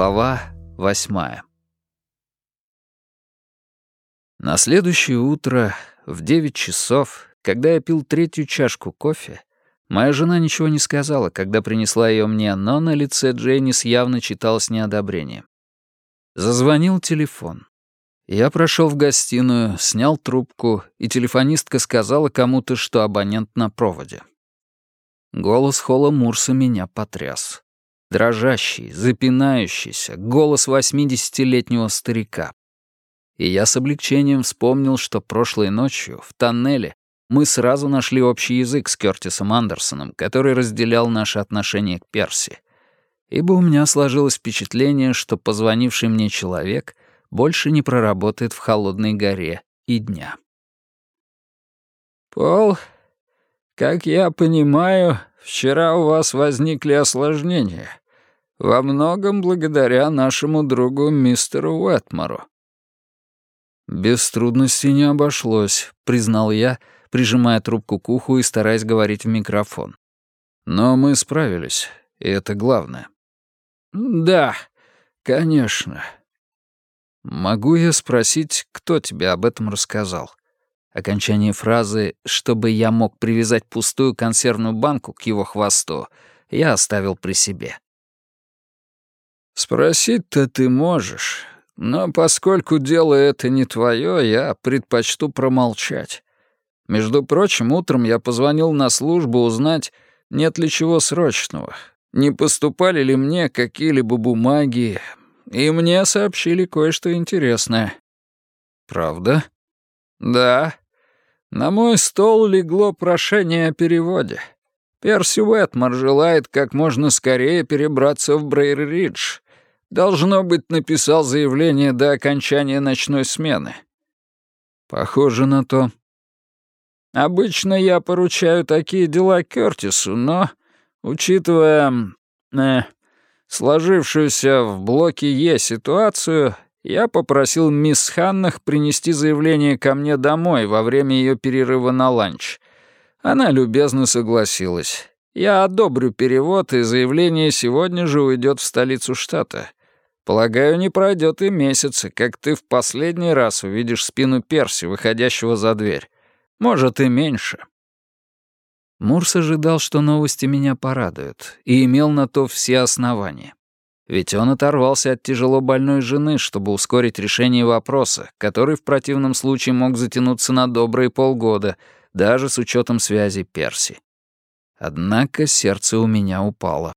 Глава восьмая На следующее утро в девять часов, когда я пил третью чашку кофе, моя жена ничего не сказала, когда принесла ее мне, но на лице Джейнис явно читалось неодобрение. Зазвонил телефон. Я прошел в гостиную, снял трубку, и телефонистка сказала кому-то, что абонент на проводе. Голос Холла Мурса меня потряс. Дрожащий, запинающийся, голос восьмидесятилетнего старика. И я с облегчением вспомнил, что прошлой ночью, в тоннеле, мы сразу нашли общий язык с Кёртисом Андерсоном, который разделял наши отношения к Перси. Ибо у меня сложилось впечатление, что позвонивший мне человек больше не проработает в холодной горе и дня. «Пол, как я понимаю, вчера у вас возникли осложнения. Во многом благодаря нашему другу мистеру Уэтмору». «Без трудностей не обошлось», — признал я, прижимая трубку к уху и стараясь говорить в микрофон. «Но мы справились, и это главное». «Да, конечно», «Могу я спросить, кто тебе об этом рассказал?» Окончание фразы «чтобы я мог привязать пустую консервную банку к его хвосту» я оставил при себе. «Спросить-то ты можешь, но поскольку дело это не твое, я предпочту промолчать. Между прочим, утром я позвонил на службу узнать, нет ли чего срочного, не поступали ли мне какие-либо бумаги, и мне сообщили кое-что интересное». «Правда?» «Да. На мой стол легло прошение о переводе. Перси Уэтмор желает как можно скорее перебраться в Брейр-Ридж. Должно быть, написал заявление до окончания ночной смены». «Похоже на то». «Обычно я поручаю такие дела Кёртису, но, учитывая... Э, сложившуюся в блоке Е ситуацию, я попросил мисс Ханнах принести заявление ко мне домой во время ее перерыва на ланч. Она любезно согласилась. Я одобрю перевод, и заявление сегодня же уйдет в столицу штата. Полагаю, не пройдет и месяца, как ты в последний раз увидишь спину Перси, выходящего за дверь. Может, и меньше. Мурс ожидал, что новости меня порадуют, и имел на то все основания. Ведь он оторвался от тяжело больной жены, чтобы ускорить решение вопроса, который в противном случае мог затянуться на добрые полгода, даже с учетом связи Перси. Однако сердце у меня упало.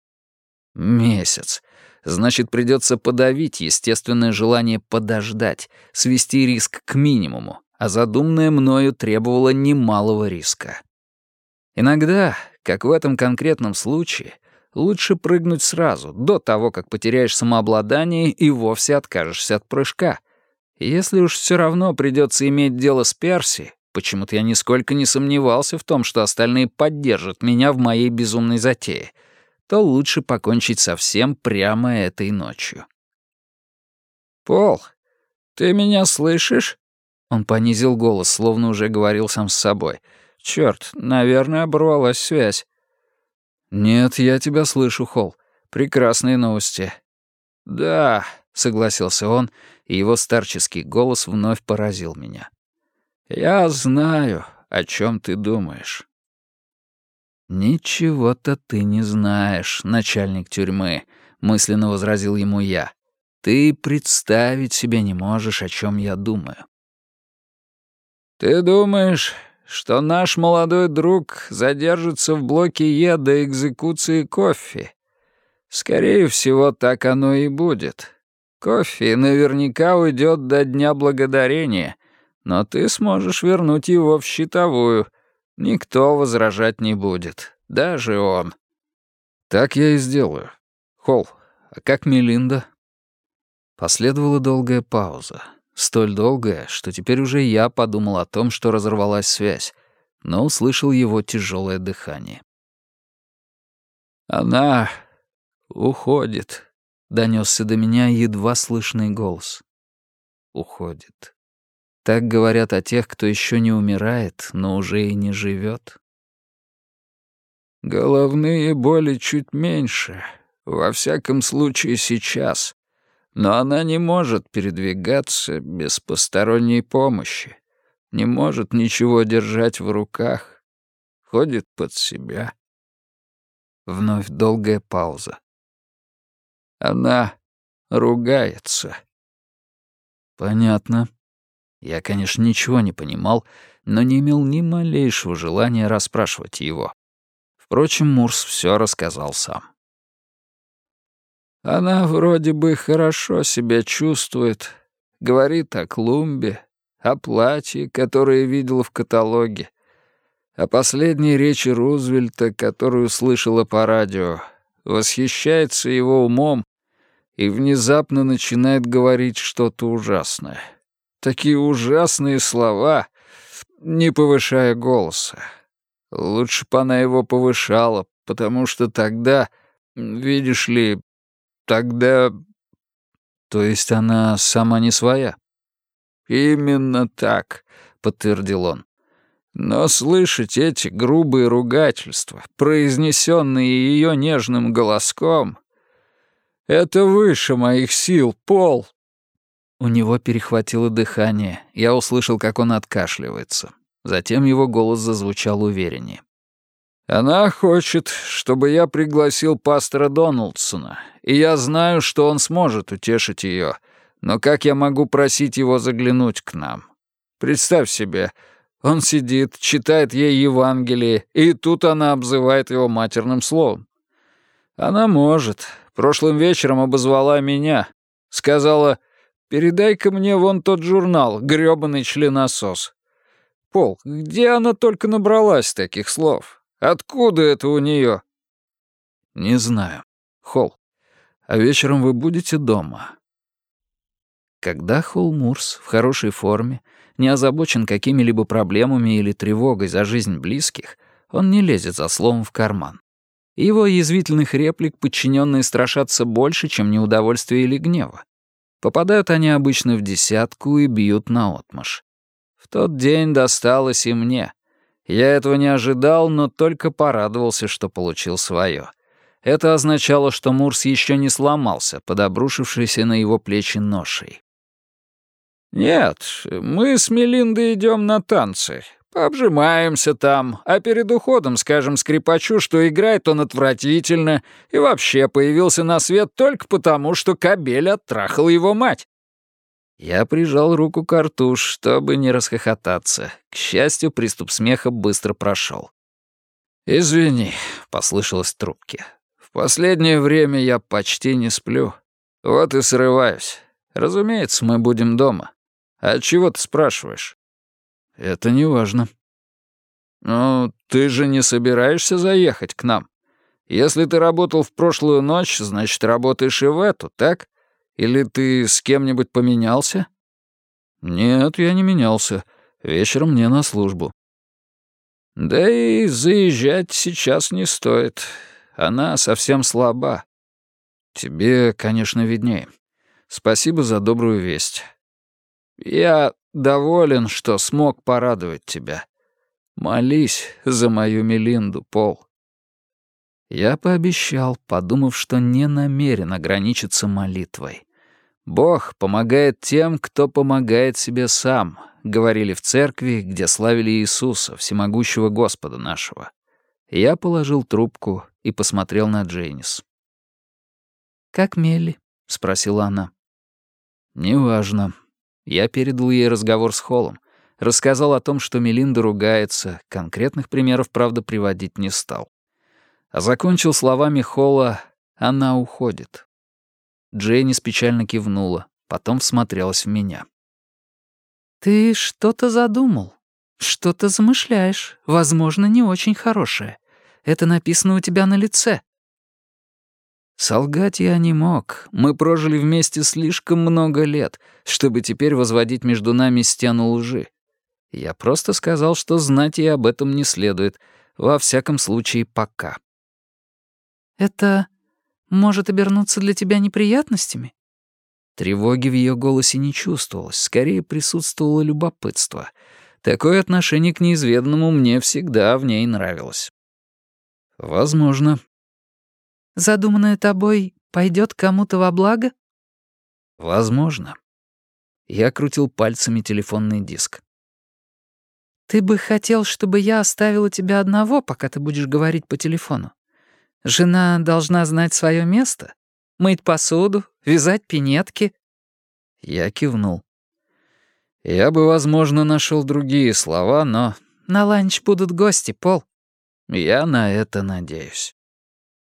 Месяц. Значит, придется подавить естественное желание подождать, свести риск к минимуму, а задуманное мною требовало немалого риска. Иногда, как в этом конкретном случае, лучше прыгнуть сразу, до того, как потеряешь самообладание и вовсе откажешься от прыжка. Если уж все равно придется иметь дело с Перси, почему-то я нисколько не сомневался в том, что остальные поддержат меня в моей безумной затее, то лучше покончить со всем прямо этой ночью. «Пол, ты меня слышишь?» Он понизил голос, словно уже говорил сам с собой — Черт, наверное, оборвалась связь. Нет, я тебя слышу, Холл. Прекрасные новости. Да, согласился он, и его старческий голос вновь поразил меня. Я знаю, о чем ты думаешь. «Ничего-то ты не знаешь, начальник тюрьмы», — мысленно возразил ему я. «Ты представить себе не можешь, о чем я думаю». «Ты думаешь, что наш молодой друг задержится в блоке Е до экзекуции кофе. Скорее всего, так оно и будет. Кофе наверняка уйдет до Дня Благодарения, но ты сможешь вернуть его в щитовую. Никто возражать не будет, даже он. Так я и сделаю. Холл, а как Мелинда? Последовала долгая пауза. Столь долгая, что теперь уже я подумал о том, что разорвалась связь, но услышал его тяжелое дыхание. «Она уходит», — донесся до меня едва слышный голос. «Уходит». Так говорят о тех, кто еще не умирает, но уже и не живет. Головные боли чуть меньше, Во всяком случае, сейчас. Но она не может передвигаться без посторонней помощи. Не может ничего держать в руках. Ходит под себя. Вновь долгая пауза. Она ругается. Понятно. Я, конечно, ничего не понимал, но не имел ни малейшего желания расспрашивать его. Впрочем, Мурс все рассказал сам. Она вроде бы хорошо себя чувствует, говорит о клумбе, о платье, которое видела в каталоге, о последней речи Рузвельта, которую слышала по радио, восхищается его умом и внезапно начинает говорить что-то ужасное. Такие ужасные слова, не повышая голоса. Лучше бы она его повышала, потому что тогда, видишь ли, тогда... То есть она сама не своя? Именно так, подтвердил он. Но слышать эти грубые ругательства, произнесенные ее нежным голоском, это выше моих сил, Пол. У него перехватило дыхание. Я услышал, как он откашливается. Затем его голос зазвучал увереннее. «Она хочет, чтобы я пригласил пастора Доналдсона, и я знаю, что он сможет утешить ее, но как я могу просить его заглянуть к нам? Представь себе, он сидит, читает ей Евангелие, и тут она обзывает его матерным словом. Она может. Прошлым вечером обозвала меня. Сказала, передай-ка мне вон тот журнал, грёбаный членосос. Пол, где она только набралась таких слов? Откуда это у нее? Не знаю. Холл, а вечером вы будете дома? Когда Холл Мурс в хорошей форме, не озабочен какими-либо проблемами или тревогой за жизнь близких, он не лезет за словом в карман. Его язвительных реплик подчиненные страшатся больше, чем неудовольствия или гнева. Попадают они обычно в десятку и бьют наотмашь. В тот день досталось и мне. Я этого не ожидал, но только порадовался, что получил свое. Это означало, что Мурс еще не сломался под обрушившейся на его плечи ношей. «Нет, мы с Мелиндой идем на танцы. Пообжимаемся там, а перед уходом скажем скрипачу, что играет он отвратительно и вообще появился на свет только потому, что кобель оттрахал его мать. Я прижал руку к рту, чтобы не расхохотаться. К счастью, приступ смеха быстро прошел. «Извини», — послышалось в трубке. «В последнее время я почти не сплю. Вот и срываюсь. Разумеется, мы будем дома. А чего ты спрашиваешь?» «Это не важно». «Ну, ты же не собираешься заехать к нам? Если ты работал в прошлую ночь, значит, работаешь и в эту, так? Или ты с кем-нибудь поменялся?» «Нет, я не менялся. Вечером мне на службу». «Да и заезжать сейчас не стоит. Она совсем слаба». «Тебе, конечно, виднее. Спасибо за добрую весть. Я доволен, что смог порадовать тебя. Молись за мою Мелинду, Пол». Я пообещал, подумав, что не намерен ограничиться молитвой. «Бог помогает тем, кто помогает себе сам», — говорили в церкви, где славили Иисуса, всемогущего Господа нашего. Я положил трубку и посмотрел на Джейнис. «Как Мелли?» — спросила она. «Неважно. Я передал ей разговор с Холлом, рассказал о том, что Мелинда ругается, конкретных примеров, правда, приводить не стал. А закончил словами Холла «Она уходит». Джейнис печально кивнула, потом всмотрелась в меня. «Ты что-то задумал, что-то замышляешь, возможно, не очень хорошее. Это написано у тебя на лице». Солгать я не мог. Мы прожили вместе слишком много лет, чтобы теперь возводить между нами стену лжи. Я просто сказал, что знать ей об этом не следует, во всяком случае, пока. «Это может обернуться для тебя неприятностями?» Тревоги в ее голосе не чувствовалось, скорее присутствовало любопытство. Такое отношение к неизведанному мне всегда в ней нравилось. «Возможно», Задуманное тобой пойдет кому-то во благо? Возможно. Я крутил пальцами телефонный диск. Ты бы хотел, чтобы я оставила тебя одного, пока ты будешь говорить по телефону? Жена должна знать свое место? Мыть посуду, вязать пинетки?» Я кивнул. Я бы, возможно, нашел другие слова, но... «На ланч будут гости, Пол». Я на это надеюсь.